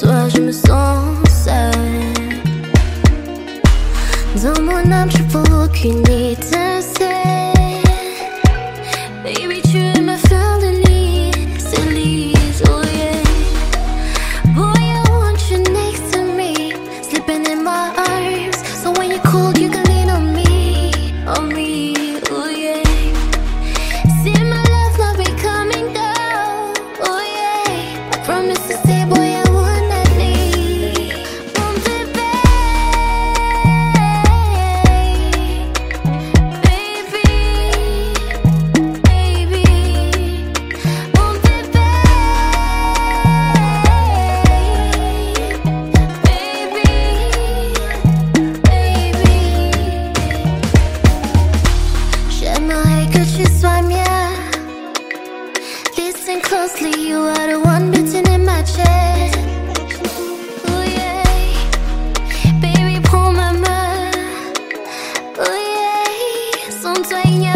Toi, je me sens seule. Dans mon âme, je peux aucune étincelle. Baby, tu Sois mien. Listen closely, you are the one beating in my chest. Oh yeah, baby, prends ma main. Oh yeah,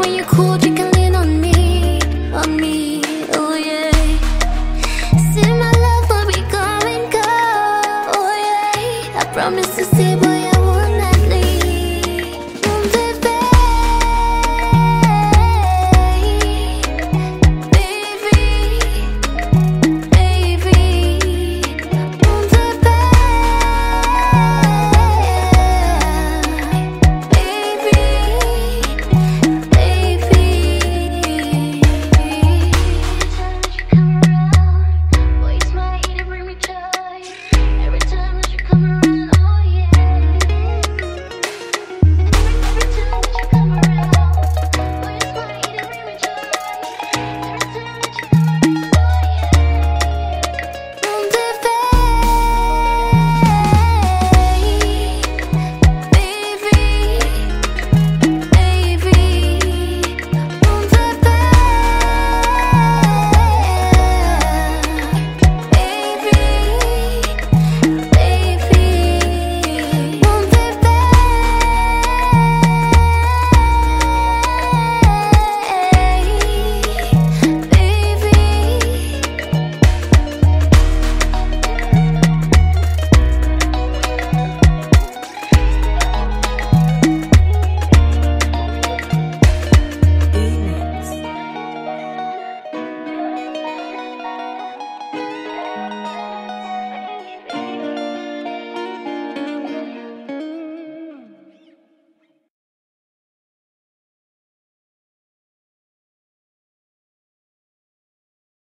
When you're cold, you can lean on me, on me, oh yeah. See my love will be oh yeah. I promise to stay.